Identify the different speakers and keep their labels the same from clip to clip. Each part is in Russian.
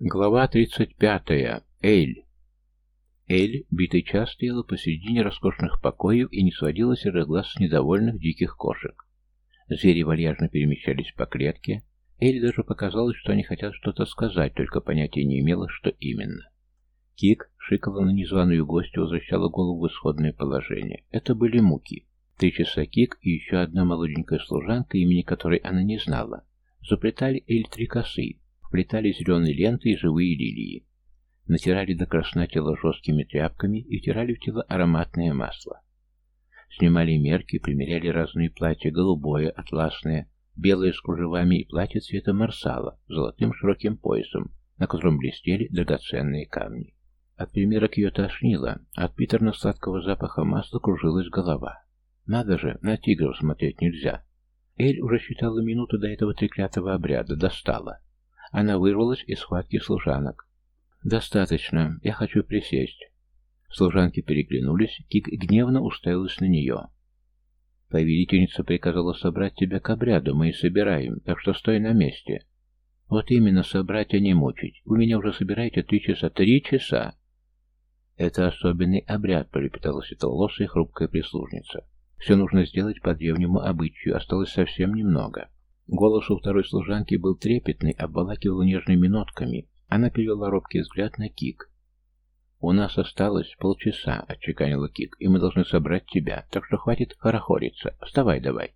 Speaker 1: Глава 35. Эль. Эль битый час стояла посередине роскошных покоев и не сводила серых глаз с недовольных диких кошек. Звери вальяжно перемещались по клетке. Эль даже показалось, что они хотят что-то сказать, только понятия не имела, что именно. Кик шикала на незваную гостью, возвращала голову в исходное положение. Это были муки. Три часа Кик и еще одна молоденькая служанка, имени которой она не знала, заплетали Эль три косы, Вплетали зеленые ленты и живые лилии. Натирали до красна тело жесткими тряпками и втирали в тело ароматное масло. Снимали мерки, примеряли разные платья, голубое, атласное, белое с кружевами и платье цвета марсала, с золотым широким поясом, на котором блестели драгоценные камни. От примерок ее тошнило, от приторно-сладкого запаха масла кружилась голова. Надо же, на тигров смотреть нельзя. Эль уже считала минуту до этого треклятого обряда, достала. Она вырвалась из схватки служанок. «Достаточно. Я хочу присесть». Служанки переглянулись, Кик гневно уставилась на нее. «Повелительница приказала собрать тебя к обряду, мы и собираем, так что стой на месте». «Вот именно, собрать, а не мучить. Вы меня уже собираете три часа. Три часа!» «Это особенный обряд», — пролепетала светловолосая хрупкая прислужница. «Все нужно сделать по древнему обычаю, осталось совсем немного». Голос у второй служанки был трепетный, обволакивал нежными нотками. Она перевела робкий взгляд на Кик. «У нас осталось полчаса», — отчеканила Кик, — «и мы должны собрать тебя, так что хватит хорохориться. Вставай давай».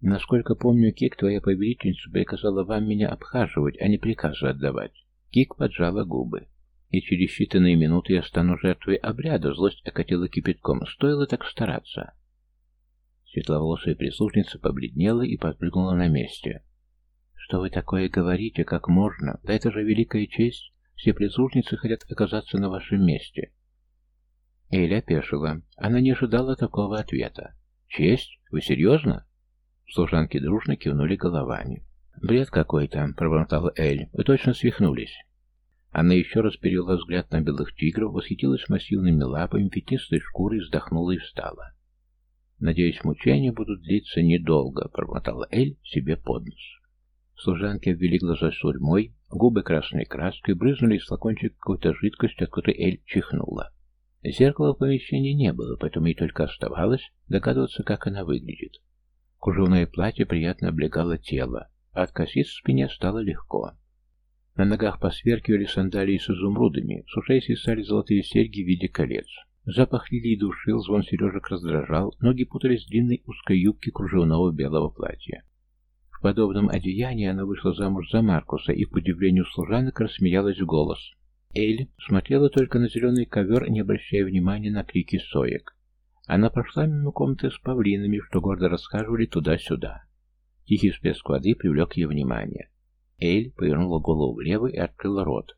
Speaker 1: «Насколько помню, Кик, твоя повелительница приказала вам меня обхаживать, а не приказы отдавать». Кик поджала губы. «И через считанные минуты я стану жертвой обряда», — злость окатила кипятком. «Стоило так стараться». Светловолосая прислужница побледнела и подпрыгнула на месте. «Что вы такое говорите? Как можно? Да это же великая честь. Все прислужницы хотят оказаться на вашем месте». Эля опешила. Она не ожидала такого ответа. «Честь? Вы серьезно?» Служанки дружно кивнули головами. «Бред какой-то», — пробормотала Эль. «Вы точно свихнулись». Она еще раз перевела взгляд на белых тигров, восхитилась массивными лапами, пятнистой шкурой, вздохнула и встала. «Надеюсь, мучения будут длиться недолго», — промотала Эль себе под нос. Служанки обвели глаза сурьмой, губы красной краской, брызнули из флакончика какой-то жидкости, от которой Эль чихнула. Зеркала в помещении не было, поэтому ей только оставалось догадываться, как она выглядит. Кружевное платье приятно облегало тело, а от косиц в спине стало легко. На ногах посверкивали сандалии с изумрудами, с ушей свисали золотые серьги в виде колец. Запах лилии душил, звон сережек раздражал, ноги путались в длинной узкой юбке кружевного белого платья. В подобном одеянии она вышла замуж за Маркуса и, к удивлению служанок, рассмеялась в голос. Эль смотрела только на зеленый ковер, не обращая внимания на крики соек. Она прошла мимо комнаты с павлинами, что гордо расхаживали туда-сюда. Тихий всплеск воды привлек ее внимание. Эль повернула голову влево и открыла рот.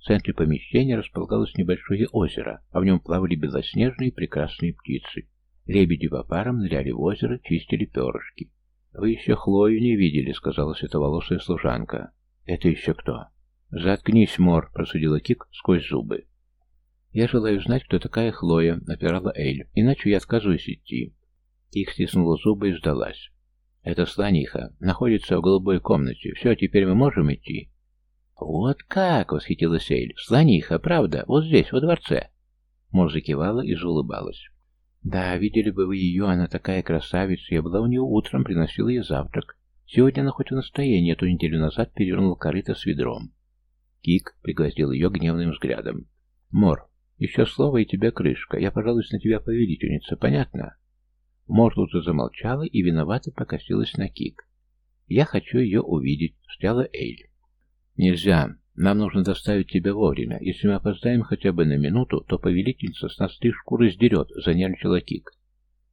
Speaker 1: В центре помещения располагалось небольшое озеро, а в нем плавали белоснежные прекрасные птицы. Лебеди по парам ныряли в озеро, чистили перышки. «Вы еще Хлою не видели», — сказала световолосая служанка. «Это еще кто?» «Заткнись, Мор», — просудила Кик сквозь зубы. «Я желаю знать, кто такая Хлоя», — напирала Эйль, — «иначе я отказываюсь идти». Кик стиснула зубы и сдалась. «Это слониха. Находится в голубой комнате. Все, теперь мы можем идти?» «Вот как!» — восхитилась Эйль. «Слониха, правда? Вот здесь, во дворце!» Мор закивала и заулыбалась. «Да, видели бы вы ее, она такая красавица. Я была у нее утром, приносила ей завтрак. Сегодня она хоть в настроении, а то неделю назад перевернула корыто с ведром». Кик пригвоздил ее гневным взглядом. «Мор, еще слово и тебя крышка. Я пожалуюсь на тебя, повелительница, понятно?» Мор тут же замолчала и виновато покосилась на Кик. «Я хочу ее увидеть», — встряла Эйль. «Нельзя. Нам нужно доставить тебя вовремя. Если мы опоздаем хотя бы на минуту, то повелительница с нас три шкуры сдерет», — занервничала Кик.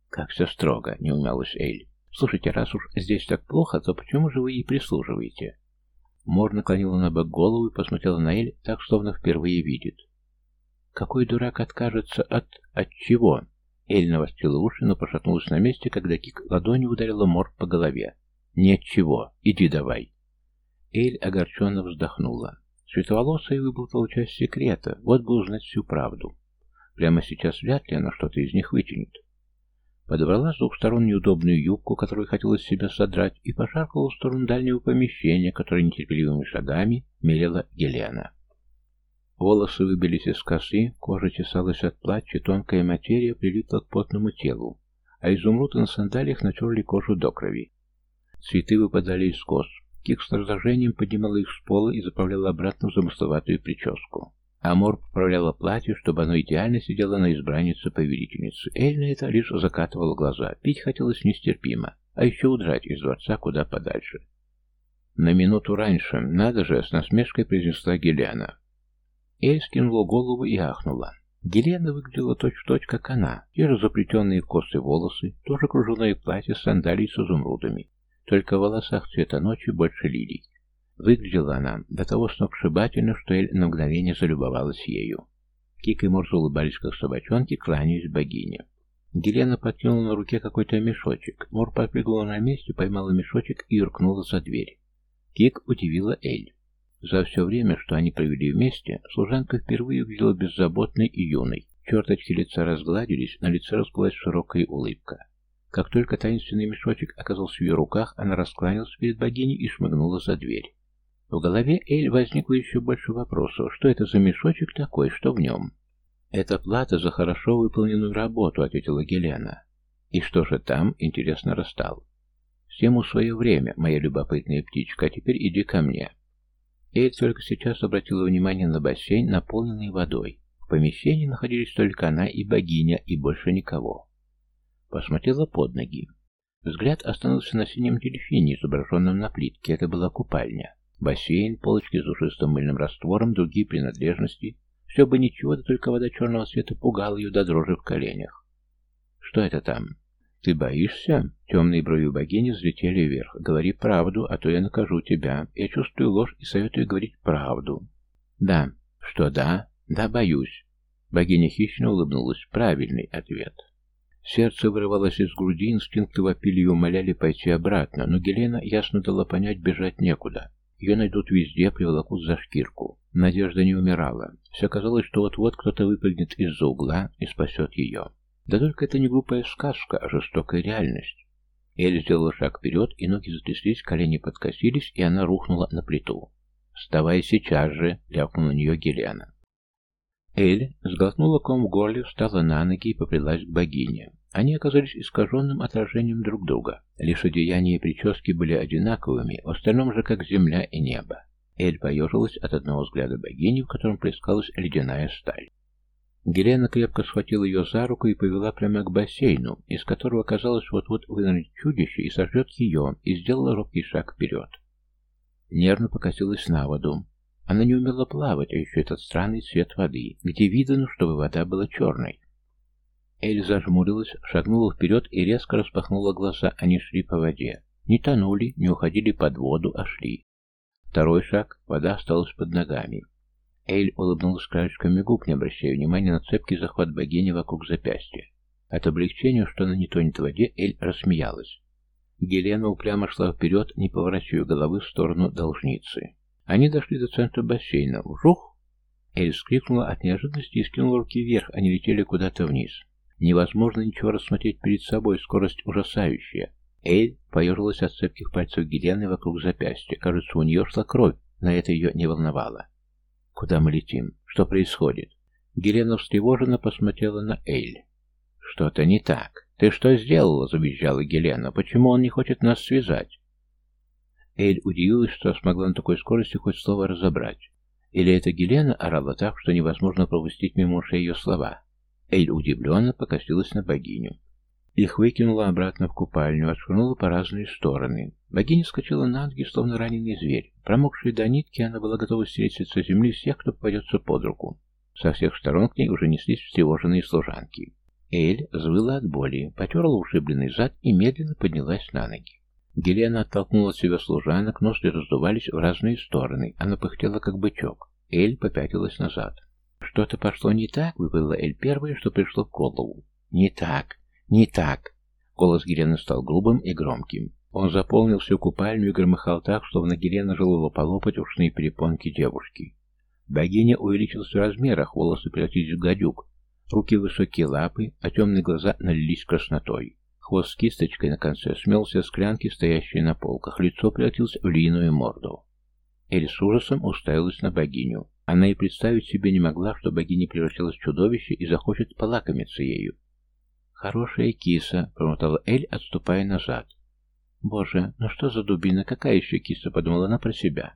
Speaker 1: «Как все строго», — не умялась Эль. «Слушайте, раз уж здесь так плохо, то почему же вы ей прислуживаете?» Мор наклонила на бок голову и посмотрела на Эль так, словно впервые видит. «Какой дурак откажется от... от чего?» Эль навостила уши, но пошатнулась на месте, когда Кик ладонью ударила Мор по голове. «Нет чего. Иди давай». Эль огорченно вздохнула. Световолосая выплатала часть секрета, вот бы узнать всю правду. Прямо сейчас вряд ли она что-то из них вытянет. подобрала с двух сторон неудобную юбку, которую хотелось себя содрать, и пошаркала в сторону дальнего помещения, которое нетерпеливыми шагами мерила Гелена. Волосы выбились из косы, кожа чесалась от плача, тонкая материя прилипла к потному телу, а изумруды на сандалиях натерли кожу до крови. Цветы выпадали из кос. Кик с раздражением поднимала их с пола и заправляла обратно в замысловатую прическу. Амор поправляла платье, чтобы оно идеально сидело на избраннице-повелительнице. Эль на это лишь закатывала глаза. Пить хотелось нестерпимо, а еще удрать из дворца куда подальше. «На минуту раньше, надо же!» — с насмешкой произнесла Гелиана. Эль скинула голову и ахнула. Гелена выглядела точь-в-точь, -точь, как она. Те же заплетенные косы волосы, тоже кружевное платье с сандалией с изумрудами. Только в волосах цвета ночи больше лилий. Выглядела она до того сногсшибательно, что Эль на мгновение залюбовалась ею. Кик и Морз улыбались, как собачонки, кланяясь богине. Гелена подкинула на руке какой-то мешочек. Мор подпрыгнула на месте, поймала мешочек и юркнула за дверь. Кик удивила Эль. За все время, что они провели вместе, служанка впервые увидела беззаботной и юной. Черточки лица разгладились, на лице расплылась широкая улыбка. Как только таинственный мешочек оказался в ее руках, она раскланялась перед богиней и шмыгнула за дверь. В голове Эль возникло еще больше вопросов. Что это за мешочек такой, что в нем? «Это плата за хорошо выполненную работу», — ответила Гелена. «И что же там?» — интересно расстал. «Всему свое время, моя любопытная птичка, а теперь иди ко мне». Эль только сейчас обратила внимание на бассейн, наполненный водой. В помещении находились только она и богиня, и больше никого. Посмотрела под ноги. Взгляд остановился на синем дельфине, изображенном на плитке. Это была купальня. Бассейн, полочки с душистым мыльным раствором, другие принадлежности. Все бы ничего, да только вода черного цвета пугала ее до дрожи в коленях. «Что это там?» «Ты боишься?» Темные брови богини взлетели вверх. «Говори правду, а то я накажу тебя. Я чувствую ложь и советую говорить правду». «Да». «Что да?» «Да, боюсь». Богиня хищно улыбнулась. Правильный ответ. Сердце вырывалось из груди, инстинкты вопили и умоляли пойти обратно, но Гелена ясно дала понять, бежать некуда. Ее найдут везде, приволокут за шкирку. Надежда не умирала. Все казалось, что вот-вот кто-то выпрыгнет из-за угла и спасет ее. Да только это не глупая сказка, а жестокая реальность. Эль сделала шаг вперед, и ноги затряслись, колени подкосились, и она рухнула на плиту. «Вставай сейчас же!» — ляпнула на нее Гелена. Эль сглотнула ком в горле, встала на ноги и поплелась к богине. Они оказались искаженным отражением друг друга. Лишь одеяния и прически были одинаковыми, в остальном же как земля и небо. Эль поежилась от одного взгляда богини, в котором плескалась ледяная сталь. Гелена крепко схватила ее за руку и повела прямо к бассейну, из которого, казалось, вот-вот вынырнет чудище и сожжет ее, и сделала робкий шаг вперед. Нервно покосилась на воду. Она не умела плавать, а еще этот странный цвет воды, где видно, чтобы вода была черной. Эль зажмурилась, шагнула вперед и резко распахнула глаза. Они шли по воде. Не тонули, не уходили под воду, а шли. Второй шаг, вода осталась под ногами. Эль улыбнулась краешками губ, не обращая внимания на цепкий захват богини вокруг запястья. От облегчения, что она не тонет в воде, Эль рассмеялась. Гелена упрямо шла вперед, не поворачивая головы в сторону должницы. Они дошли до центра бассейна. Вжух! Эль вскрикнула от неожиданности и скинула руки вверх, они летели куда-то вниз. Невозможно ничего рассмотреть перед собой, скорость ужасающая. Эль поежилась от цепких пальцев Гелены вокруг запястья. Кажется, у нее шла кровь, но это ее не волновало. «Куда мы летим? Что происходит?» Гелена встревоженно посмотрела на Эль. «Что-то не так. Ты что сделала?» — завизжала Гелена. «Почему он не хочет нас связать?» Эль удивилась, что смогла на такой скорости хоть слово разобрать. Или это Гелена орала так, что невозможно пропустить мимо ушей ее слова. Эль удивленно покосилась на богиню. Их выкинула обратно в купальню, отшвырнула по разные стороны. Богиня скочила на ноги, словно раненый зверь. Промокшая до нитки, она была готова стереть со земли всех, кто попадется под руку. Со всех сторон к ней уже неслись встревоженные служанки. Эль взвыла от боли, потерла ушибленный зад и медленно поднялась на ноги. Гелена оттолкнула от себя служанок, ноздри раздувались в разные стороны. Она пыхтела, как бычок. Эль попятилась назад. «Что-то пошло не так», — выпала Эль первое, что пришло в голову. «Не так. «Не так!» Голос Гелены стал грубым и громким. Он заполнил всю купальню и громыхал так, словно Гелена желала полопать ушные перепонки девушки. Богиня увеличилась в размерах, волосы превратились в гадюк. Руки высокие лапы, а темные глаза налились краснотой. Хвост с кисточкой на конце смелся с клянки, стоящей на полках. Лицо превратилось в львиную морду. Эль с ужасом уставилась на богиню. Она и представить себе не могла, что богиня превратилась в чудовище и захочет полакомиться ею. «Хорошая киса», — промотала Эль, отступая назад. «Боже, ну что за дубина? Какая еще киса?» — подумала она про себя.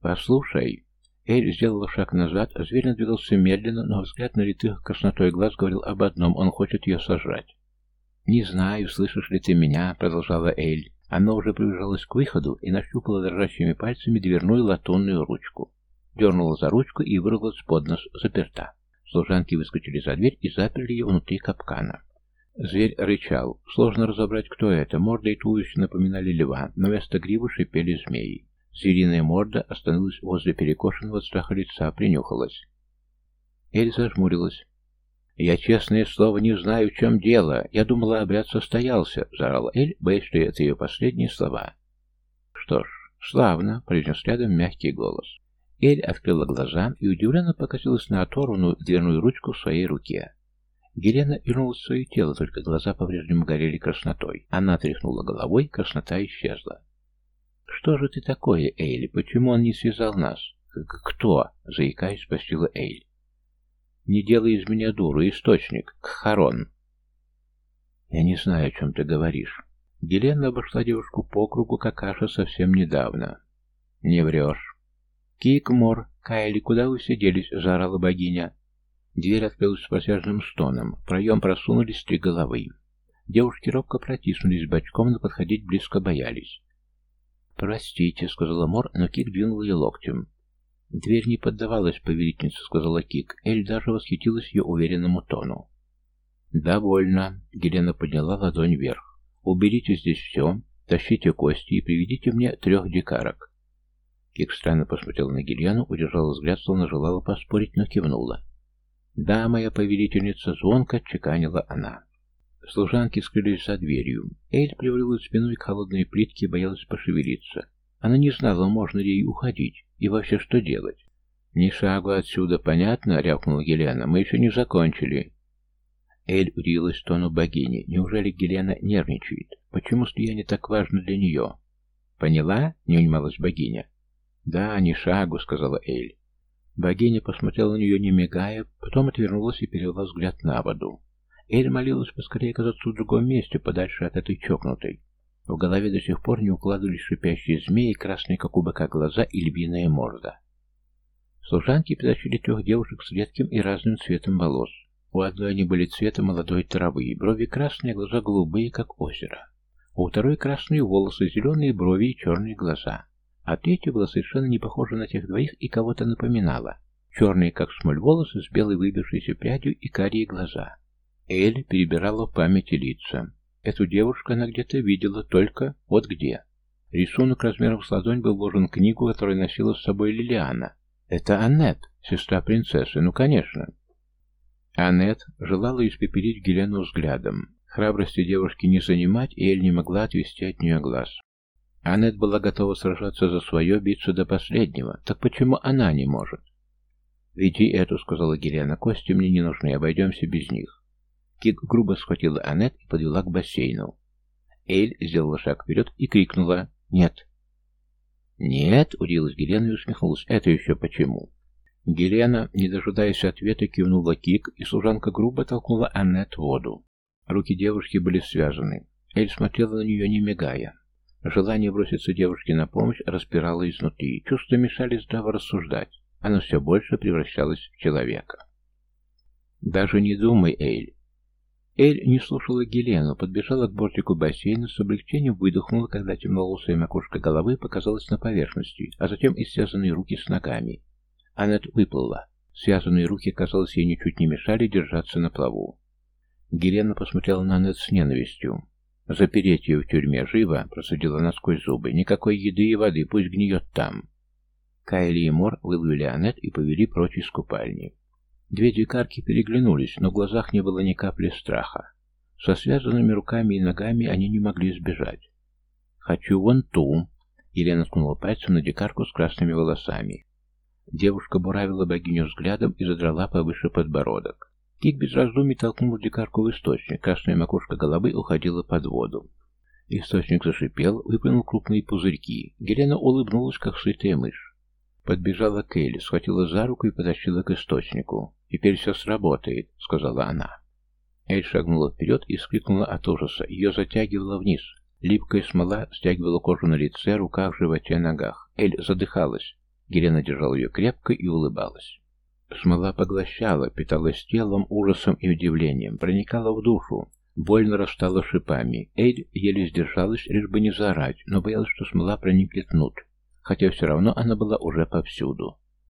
Speaker 1: «Послушай». Эль сделала шаг назад, зверь надвигался медленно, но взгляд на литых краснотой глаз говорил об одном — он хочет ее сожрать. «Не знаю, слышишь ли ты меня», — продолжала Эль. Она уже приближалась к выходу и нащупала дрожащими пальцами дверную латунную ручку. Дернула за ручку и вырвалась под нос, заперта. Служанки выскочили за дверь и заперли ее внутри капкана. Зверь рычал. Сложно разобрать, кто это. Морда и туловище напоминали льва, но вместо гривы шипели змеи. Звериная морда остановилась возле перекошенного страха лица, принюхалась. Эль зажмурилась. «Я, честное слово, не знаю, в чем дело. Я думала, обряд состоялся», — заорала Эль, боясь, что это ее последние слова. «Что ж, славно», — произнес рядом мягкий голос. Эль открыла глаза и удивленно покосилась на оторванную дверную ручку в своей руке. Гелена вернулась в свое тело, только глаза по-прежнему горели краснотой. Она тряхнула головой, краснота исчезла. «Что же ты такое, Эйли? Почему он не связал нас?» «Кто?» — заикаясь, спросила Эйль. «Не делай из меня дуру, источник, Кхарон». «Я не знаю, о чем ты говоришь». Гелена обошла девушку по кругу, как Аша, совсем недавно. «Не врешь». «Кикмор, Кайли, куда вы все делись?» — заорала богиня. Дверь открылась с протяжным стоном. В проем просунулись три головы. Девушки робко протиснулись бочком, но подходить близко боялись. «Простите», — сказала Мор, но Кик двинул ее локтем. «Дверь не поддавалась, повелительница», — сказала Кик. Эль даже восхитилась ее уверенному тону. «Довольно», — Гелена подняла ладонь вверх. «Уберите здесь все, тащите кости и приведите мне трех дикарок. Кик странно посмотрела на Гильяну, удержала взгляд, словно желала поспорить, но кивнула. «Да, моя повелительница, звонко отчеканила она». Служанки скрылись за дверью. Эль привалилась спиной к холодной плитке и боялась пошевелиться. Она не знала, можно ли ей уходить, и вообще что делать. «Ни шагу отсюда, понятно?» — рявкнула Гелена. «Мы еще не закончили». Эль удивилась тону богини. Неужели Гелена нервничает? Почему слияние так важно для нее? «Поняла?» — не унималась богиня. «Да, ни шагу», — сказала Эль. Богиня посмотрела на нее, не мигая, потом отвернулась и перевела взгляд на воду. Эль молилась поскорее оказаться в другом месте, подальше от этой чокнутой. В голове до сих пор не укладывались шипящие змеи, красные, как у быка, глаза и львиная морда. Служанки притащили трех девушек с редким и разным цветом волос. У одной они были цвета молодой травы, брови красные, глаза голубые, как озеро. У второй красные волосы, зеленые брови и черные глаза. А третья была совершенно не похожа на тех двоих и кого-то напоминала. Черные, как смоль, волосы с белой выбившейся прядью и карие глаза. Эль перебирала в памяти лица. Эту девушку она где-то видела, только вот где. Рисунок размером с ладонь был вложен в книгу, которую носила с собой Лилиана. Это Аннет, сестра принцессы, ну конечно. Аннет желала испепелить Гелену взглядом. Храбрости девушки не занимать, и Эль не могла отвести от нее глаз. Аннет была готова сражаться за свое, биться до последнего. Так почему она не может? «Веди эту», — сказала Гелена. «Кости мне не нужны, обойдемся без них». Кик грубо схватила Аннет и подвела к бассейну. Эль сделала шаг вперед и крикнула «Нет». «Нет», — удивилась Гелена и усмехнулась. «Это еще почему?» Гелена, не дожидаясь ответа, кивнула Кик, и служанка грубо толкнула Аннет в воду. Руки девушки были связаны. Эль смотрела на нее, не мигая. Желание броситься девушке на помощь распирало изнутри. Чувства мешали здраво рассуждать. Она все больше превращалась в человека. «Даже не думай, Эйль». Эль не слушала Гелену, подбежала к бортику бассейна, с облегчением выдохнула, когда темноволосая макушка головы показалась на поверхности, а затем и связанные руки с ногами. Аннет выплыла. Связанные руки, казалось, ей ничуть не мешали держаться на плаву. Гелена посмотрела на Аннет с ненавистью. «Запереть ее в тюрьме живо!» — просудила она сквозь зубы. «Никакой еды и воды, пусть гниет там!» Кайли и Мор выловили Аннет и повели прочь из купальни. Две дикарки переглянулись, но в глазах не было ни капли страха. Со связанными руками и ногами они не могли сбежать. «Хочу вон ту!» Елена ткнула пальцем на дикарку с красными волосами. Девушка буравила богиню взглядом и задрала повыше подбородок. Кик без раздумий толкнул дикарку в источник, красная макушка головы уходила под воду. Источник зашипел, выплюнул крупные пузырьки. Гелена улыбнулась, как сытая мышь. Подбежала к Элли, схватила за руку и потащила к источнику. «Теперь все сработает», — сказала она. Эль шагнула вперед и вскрикнула от ужаса. Ее затягивало вниз. Липкая смола стягивала кожу на лице, руках, животе, ногах. Эль задыхалась. Гелена держала ее крепко и улыбалась. Смола поглощала, питалась телом, ужасом и удивлением, проникала в душу. Больно растала шипами. Эль еле сдержалась, лишь бы не заорать, но боялась, что смола проникнет внутрь. Хотя все равно она была уже повсюду.